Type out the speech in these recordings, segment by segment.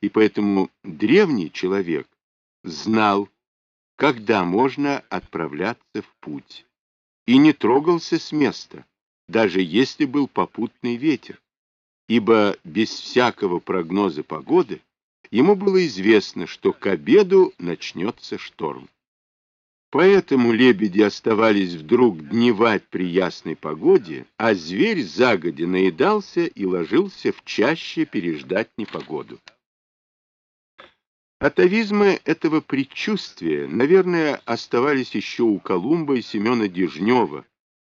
и поэтому древний человек знал, когда можно отправляться в путь, и не трогался с места, даже если был попутный ветер, ибо без всякого прогноза погоды ему было известно, что к обеду начнется шторм. Поэтому лебеди оставались вдруг дневать при ясной погоде, а зверь загодя наедался и ложился в чаще переждать непогоду. Атовизмы этого предчувствия, наверное, оставались еще у Колумба и Семена Дежнева,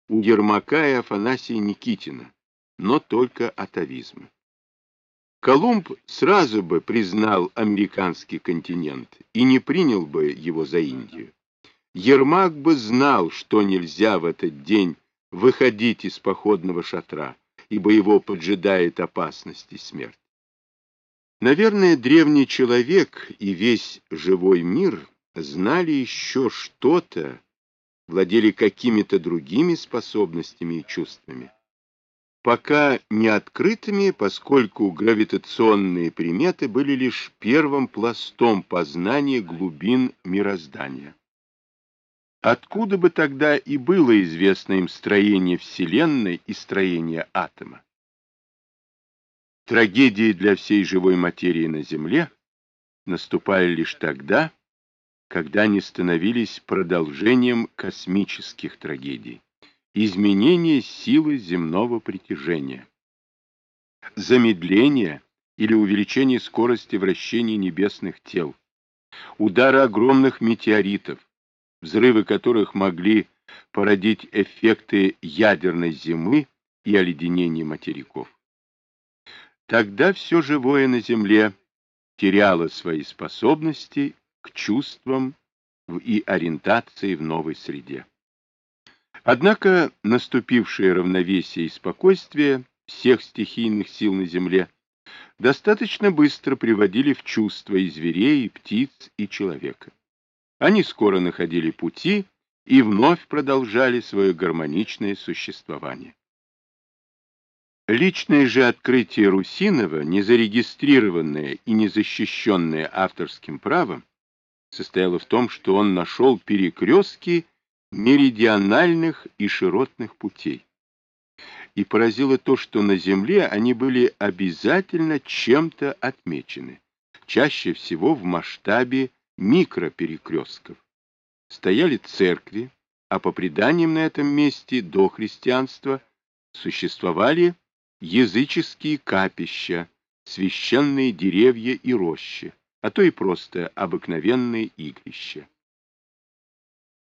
у Ермака и Афанасия Никитина, но только атовизмы. Колумб сразу бы признал американский континент и не принял бы его за Индию. Ермак бы знал, что нельзя в этот день выходить из походного шатра, ибо его поджидает опасность и смерть. Наверное, древний человек и весь живой мир знали еще что-то, владели какими-то другими способностями и чувствами. Пока не открытыми, поскольку гравитационные приметы были лишь первым пластом познания глубин мироздания. Откуда бы тогда и было известно им строение Вселенной и строение атома? Трагедии для всей живой материи на Земле наступали лишь тогда, когда они становились продолжением космических трагедий, изменение силы земного притяжения, замедление или увеличение скорости вращения небесных тел, удары огромных метеоритов, взрывы которых могли породить эффекты ядерной зимы и оледенения материков. Тогда все живое на Земле теряло свои способности к чувствам и ориентации в новой среде. Однако наступившее равновесие и спокойствие всех стихийных сил на Земле достаточно быстро приводили в чувство и зверей, и птиц, и человека. Они скоро находили пути и вновь продолжали свое гармоничное существование. Личное же открытие Русинова, не зарегистрированное и не защищенное авторским правом, состояло в том, что он нашел перекрестки меридиональных и широтных путей. И поразило то, что на Земле они были обязательно чем-то отмечены, чаще всего в масштабе микроперекрестков. Стояли церкви, а по преданиям на этом месте до христианства существовали языческие капища, священные деревья и рощи, а то и просто обыкновенные игрища.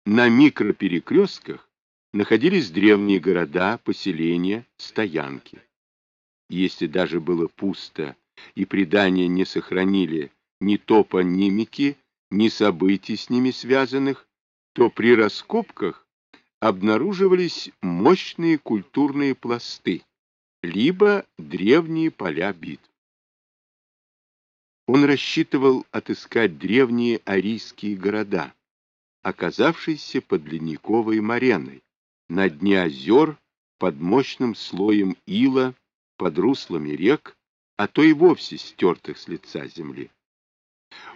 На микроперекрестках находились древние города, поселения, стоянки. Если даже было пусто и предания не сохранили ни топонимики, ни событий с ними связанных, то при раскопках обнаруживались мощные культурные пласты, либо древние поля битв. Он рассчитывал отыскать древние арийские города, оказавшиеся под ледниковой мореной, на дне озер, под мощным слоем ила, под руслами рек, а то и вовсе стертых с лица земли.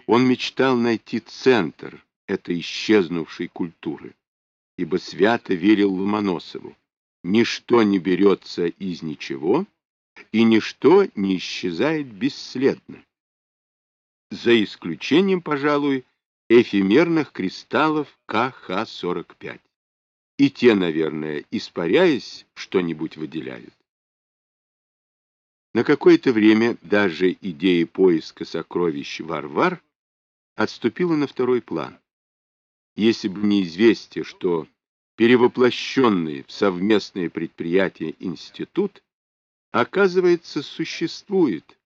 Он мечтал найти центр этой исчезнувшей культуры, ибо свято верил Ломоносову ничто не берется из ничего, и ничто не исчезает бесследно. За исключением, пожалуй, эфемерных кристаллов КХ-45. И те, наверное, испаряясь, что-нибудь выделяют. На какое-то время даже идея поиска сокровищ Варвар отступила на второй план. Если бы не известие, что перевоплощенный в совместное предприятие институт, оказывается, существует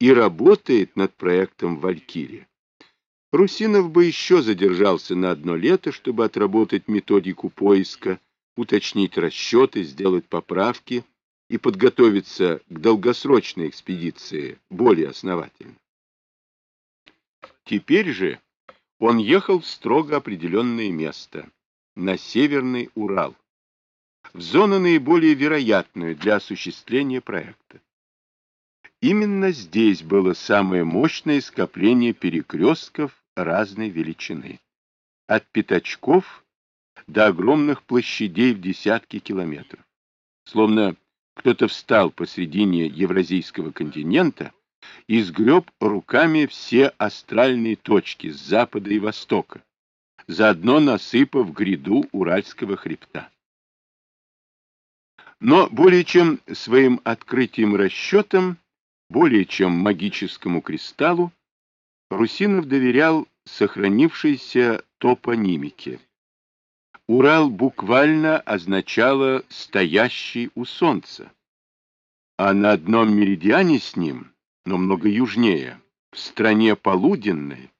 и работает над проектом «Валькирия». Русинов бы еще задержался на одно лето, чтобы отработать методику поиска, уточнить расчеты, сделать поправки и подготовиться к долгосрочной экспедиции более основательно. Теперь же он ехал в строго определенное место на Северный Урал, в зону наиболее вероятную для осуществления проекта. именно здесь было самое мощное скопление перекрестков разной величины. От пятачков до огромных площадей в десятки километров. Словно кто-то встал посредине Евразийского континента и сгреб руками все астральные точки с запада и востока, заодно насыпав гряду Уральского хребта. Но более чем своим открытием расчетом, более чем магическому кристаллу, Русинов доверял сохранившейся топонимике. Урал буквально означало «стоящий у солнца», а на одном меридиане с ним, но много южнее, в стране полуденной,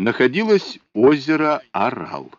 находилось озеро Арал.